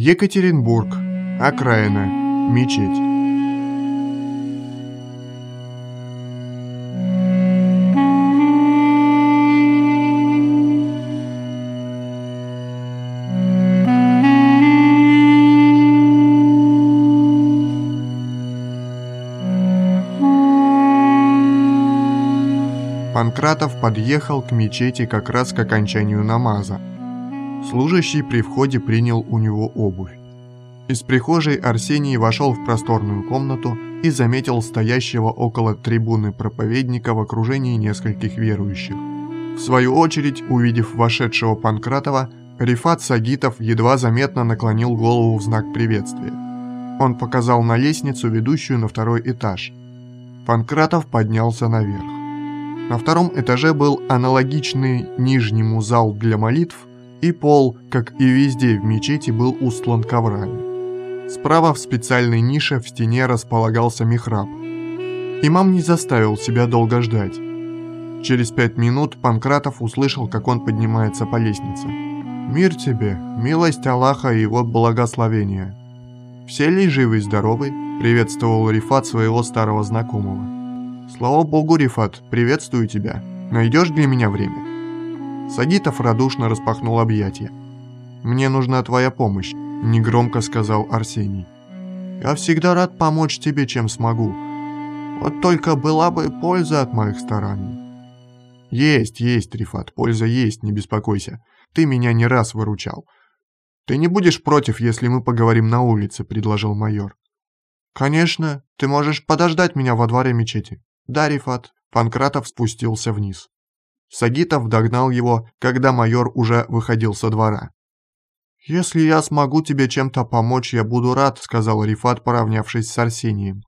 Екатеринбург. Окраина. Мечеть. Панкратов подъехал к мечети как раз к окончанию намаза. Служащий при входе принял у него обувь. Из прихожей Арсений вошел в просторную комнату и заметил стоящего около трибуны проповедника в окружении нескольких верующих. В свою очередь, увидев вошедшего Панкратова, Рифат Сагитов едва заметно наклонил голову в знак приветствия. Он показал на лестницу, ведущую на второй этаж. Панкратов поднялся наверх. На втором этаже был аналогичный нижнему зал для молитв, и пол, как и везде в мечети, был устлан коврами. Справа в специальной нише в стене располагался михраб. Имам не заставил себя долго ждать. Через пять минут Панкратов услышал, как он поднимается по лестнице. «Мир тебе, милость Аллаха и его благословение!» «Все ли живы и здоровы?» – приветствовал Рифат своего старого знакомого. «Слава богу, Рифат, приветствую тебя. Найдешь для меня время?» Сагитов радушно распахнул объятия. «Мне нужна твоя помощь», – негромко сказал Арсений. «Я всегда рад помочь тебе, чем смогу. Вот только была бы польза от моих стараний». «Есть, есть, Рифат, польза есть, не беспокойся. Ты меня не раз выручал». «Ты не будешь против, если мы поговорим на улице», – предложил майор. «Конечно, ты можешь подождать меня во дворе мечети». «Да, Рифат». Панкратов спустился вниз. Сагитов догнал его, когда майор уже выходил со двора. «Если я смогу тебе чем-то помочь, я буду рад», — сказал Рифат, поравнявшись с Арсением.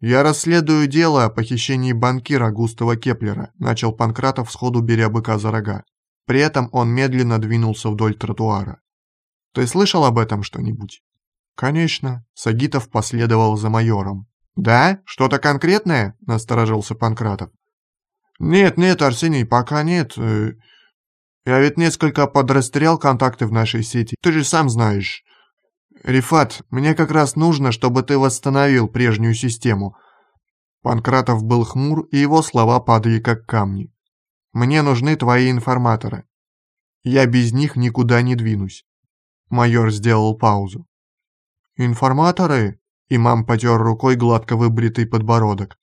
«Я расследую дело о похищении банкира Густава Кеплера», — начал Панкратов, сходу беря быка за рога. При этом он медленно двинулся вдоль тротуара. «Ты слышал об этом что-нибудь?» «Конечно», — Сагитов последовал за майором. «Да? Что-то конкретное?» – насторожился Панкратов. «Нет, нет, Арсений, пока нет. Э, я ведь несколько подрастерял контакты в нашей сети. Ты же сам знаешь. Рифат, мне как раз нужно, чтобы ты восстановил прежнюю систему». Панкратов был хмур, и его слова падали как камни. «Мне нужны твои информаторы. Я без них никуда не двинусь». Майор сделал паузу. «Информаторы?» Имам потер рукой гладко выбритый подбородок.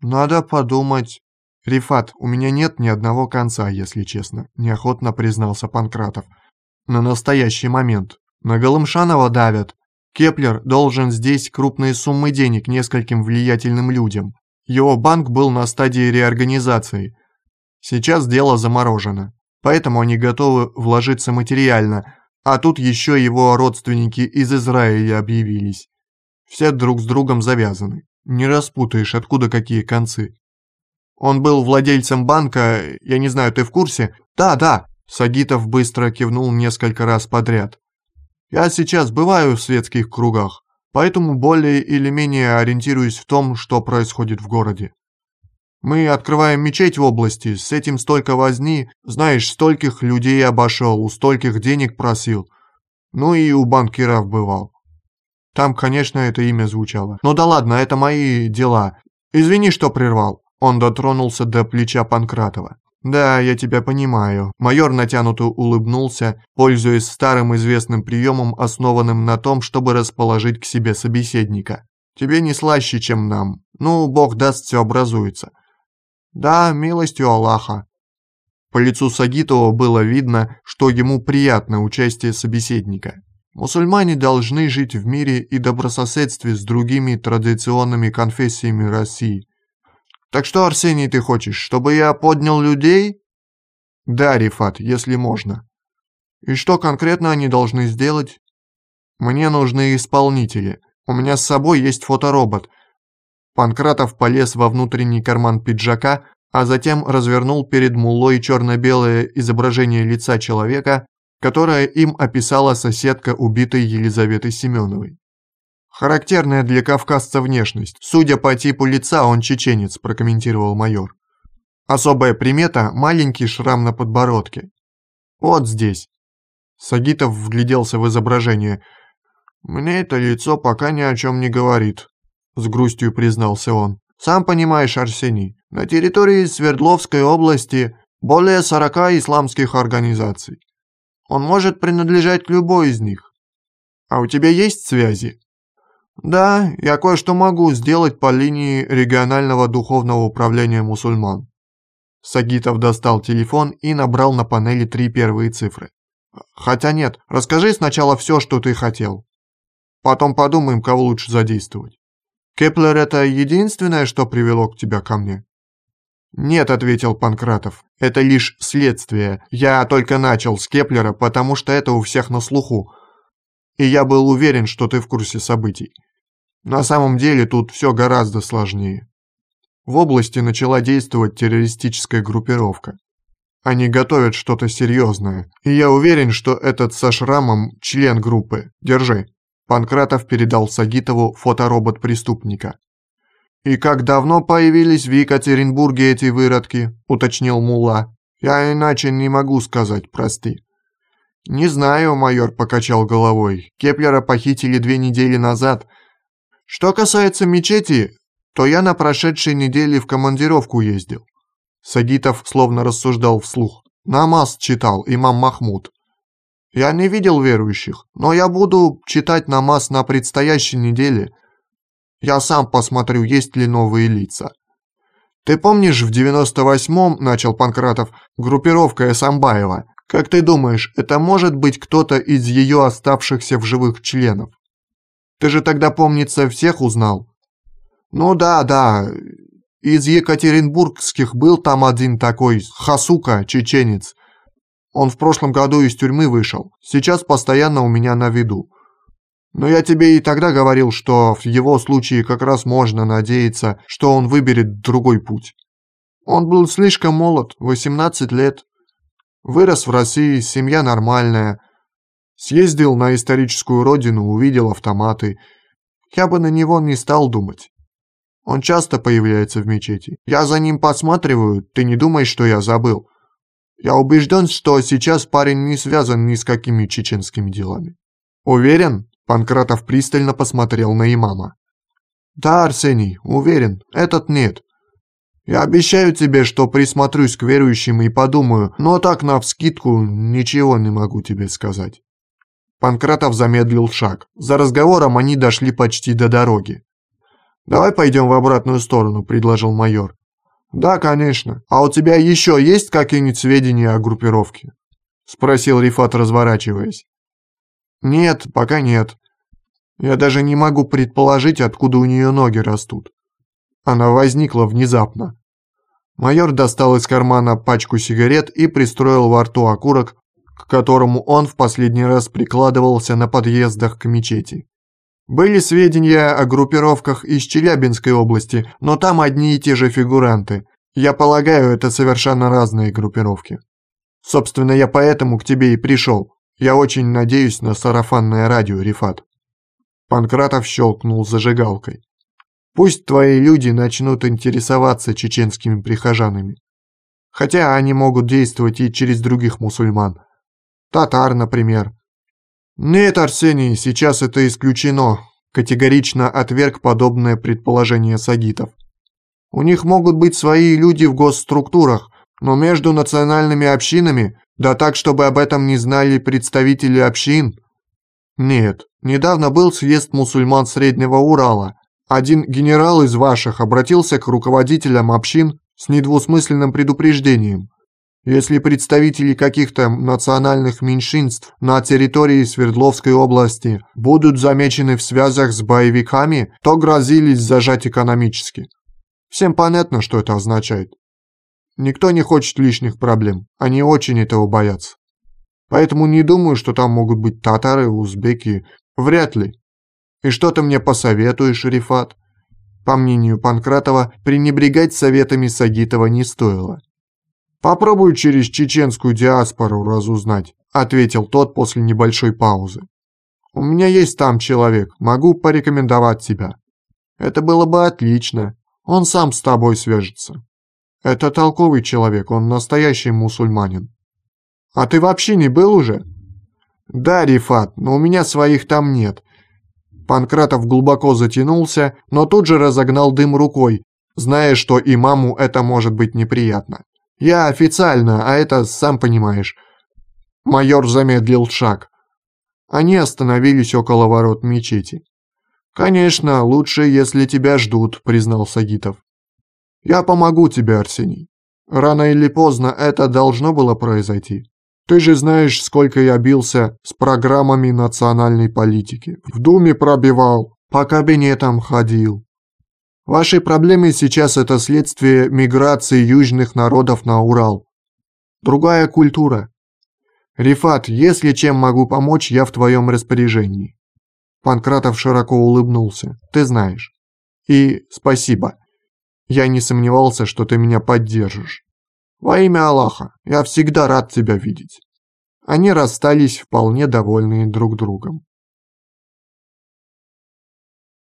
«Надо подумать. Рифат, у меня нет ни одного конца, если честно», – неохотно признался Панкратов. «На настоящий момент. На Голымшанова давят. Кеплер должен здесь крупные суммы денег нескольким влиятельным людям. Его банк был на стадии реорганизации. Сейчас дело заморожено, поэтому они готовы вложиться материально, а тут еще его родственники из Израиля объявились. Все друг с другом завязаны. Не распутаешь, откуда какие концы. Он был владельцем банка, я не знаю, ты в курсе? Да, да. Сагитов быстро кивнул несколько раз подряд. Я сейчас бываю в светских кругах, поэтому более или менее ориентируюсь в том, что происходит в городе. Мы открываем мечеть в области, с этим столько возни, знаешь, стольких людей обошел, у стольких денег просил. Ну и у банкиров бывал. Там, конечно, это имя звучало. Но да ладно, это мои дела. Извини, что прервал. Он дотронулся до плеча Панкратова. «Да, я тебя понимаю». Майор натянуто улыбнулся, пользуясь старым известным приемом, основанным на том, чтобы расположить к себе собеседника. «Тебе не слаще, чем нам. Ну, бог даст, все образуется». «Да, милостью Аллаха». По лицу Сагитова было видно, что ему приятно участие собеседника. Мусульмане должны жить в мире и добрососедстве с другими традиционными конфессиями России. Так что, Арсений, ты хочешь, чтобы я поднял людей? Да, Рифат, если можно. И что конкретно они должны сделать? Мне нужны исполнители. У меня с собой есть фоторобот. Панкратов полез во внутренний карман пиджака, а затем развернул перед мулой черно-белое изображение лица человека, которое им описала соседка убитой Елизаветы Семеновой. «Характерная для кавказца внешность. Судя по типу лица, он чеченец», – прокомментировал майор. «Особая примета – маленький шрам на подбородке. Вот здесь». Сагитов вгляделся в изображение. «Мне это лицо пока ни о чем не говорит», — с грустью признался он. «Сам понимаешь, Арсений, на территории Свердловской области более 40 исламских организаций. Он может принадлежать к любой из них. А у тебя есть связи?» «Да, я кое-что могу сделать по линии регионального духовного управления мусульман». Сагитов достал телефон и набрал на панели три первые цифры. «Хотя нет, расскажи сначала все, что ты хотел. Потом подумаем, кого лучше задействовать. Кеплер это единственное, что привело к тебя ко мне?» «Нет», — ответил Панкратов, — «это лишь следствие. Я только начал с Кеплера, потому что это у всех на слуху и я был уверен, что ты в курсе событий. На самом деле тут все гораздо сложнее. В области начала действовать террористическая группировка. Они готовят что-то серьезное, и я уверен, что этот со шрамом член группы. Держи. Панкратов передал Сагитову фоторобот преступника. «И как давно появились в Екатеринбурге эти выродки?» – уточнил Мула. «Я иначе не могу сказать, прости». «Не знаю», — майор покачал головой. «Кеплера похитили две недели назад. Что касается мечети, то я на прошедшей неделе в командировку ездил». Сагитов словно рассуждал вслух. «Намаз читал имам Махмуд. Я не видел верующих, но я буду читать намаз на предстоящей неделе. Я сам посмотрю, есть ли новые лица». «Ты помнишь, в 98-м, — начал Панкратов, — группировка Эсамбаева — как ты думаешь, это может быть кто-то из ее оставшихся в живых членов? Ты же тогда, помнится, всех узнал? Ну да, да. Из екатеринбургских был там один такой, Хасука, чеченец. Он в прошлом году из тюрьмы вышел. Сейчас постоянно у меня на виду. Но я тебе и тогда говорил, что в его случае как раз можно надеяться, что он выберет другой путь. Он был слишком молод, 18 лет, Вырос в России, семья нормальная. Съездил на историческую родину, увидел автоматы. Я бы на него не стал думать. Он часто появляется в мечети. Я за ним посматриваю, ты не думай, что я забыл. Я убежден, что сейчас парень не связан ни с какими чеченскими делами. Уверен? Панкратов пристально посмотрел на имама. Да, Арсений, уверен, этот нет. Я обещаю тебе, что присмотрюсь к верующим и подумаю, но так навскидку ничего не могу тебе сказать». Панкратов замедлил шаг. За разговором они дошли почти до дороги. «Давай пойдем в обратную сторону», — предложил майор. «Да, конечно. А у тебя еще есть какие-нибудь сведения о группировке?» — спросил Рифат, разворачиваясь. «Нет, пока нет. Я даже не могу предположить, откуда у нее ноги растут. Она возникла внезапно. Майор достал из кармана пачку сигарет и пристроил во рту окурок, к которому он в последний раз прикладывался на подъездах к мечети. Были сведения о группировках из Челябинской области, но там одни и те же фигуранты. Я полагаю, это совершенно разные группировки. Собственно, я поэтому к тебе и пришел. Я очень надеюсь на сарафанное радио, Рифат. Панкратов щелкнул зажигалкой. Пусть твои люди начнут интересоваться чеченскими прихожанами. Хотя они могут действовать и через других мусульман. Татар, например. Нет, Арсений, сейчас это исключено. Категорично отверг подобное предположение сагитов. У них могут быть свои люди в госструктурах, но между национальными общинами, да так, чтобы об этом не знали представители общин. Нет, недавно был съезд мусульман Среднего Урала – один генерал из ваших обратился к руководителям общин с недвусмысленным предупреждением. Если представители каких-то национальных меньшинств на территории Свердловской области будут замечены в связях с боевиками, то грозились зажать экономически. Всем понятно, что это означает. Никто не хочет лишних проблем, они очень этого боятся. Поэтому не думаю, что там могут быть татары, узбеки, вряд ли. И что ты мне посоветуешь, Рифат? По мнению Панкратова, пренебрегать советами Сагитова не стоило. «Попробуй через чеченскую диаспору разузнать», — ответил тот после небольшой паузы. «У меня есть там человек, могу порекомендовать тебя». «Это было бы отлично. Он сам с тобой свяжется». «Это толковый человек, он настоящий мусульманин». «А ты вообще не был уже?» Да, Рифат, но у меня своих там нет. Панкратов глубоко затянулся, но тут же разогнал дым рукой, зная, что имаму это может быть неприятно. Я официально, а это сам понимаешь. Майор замедлил шаг. Они остановились около ворот мечети. «Конечно, лучше, если тебя ждут», — признал Сагитов. «Я помогу тебе, Арсений. Рано или поздно это должно было произойти. Ты же знаешь, сколько я бился с программами национальной политики. В Думе пробивал, по кабинетам ходил. Ваши проблемы сейчас это следствие миграции южных народов на Урал. Другая культура. Рифат, если чем могу помочь, я в твоем распоряжении. Панкратов широко улыбнулся. Ты знаешь. И спасибо. Я не сомневался, что ты меня поддержишь. Во имя Аллаха, я всегда рад тебя видеть. Они расстались вполне довольные друг другом.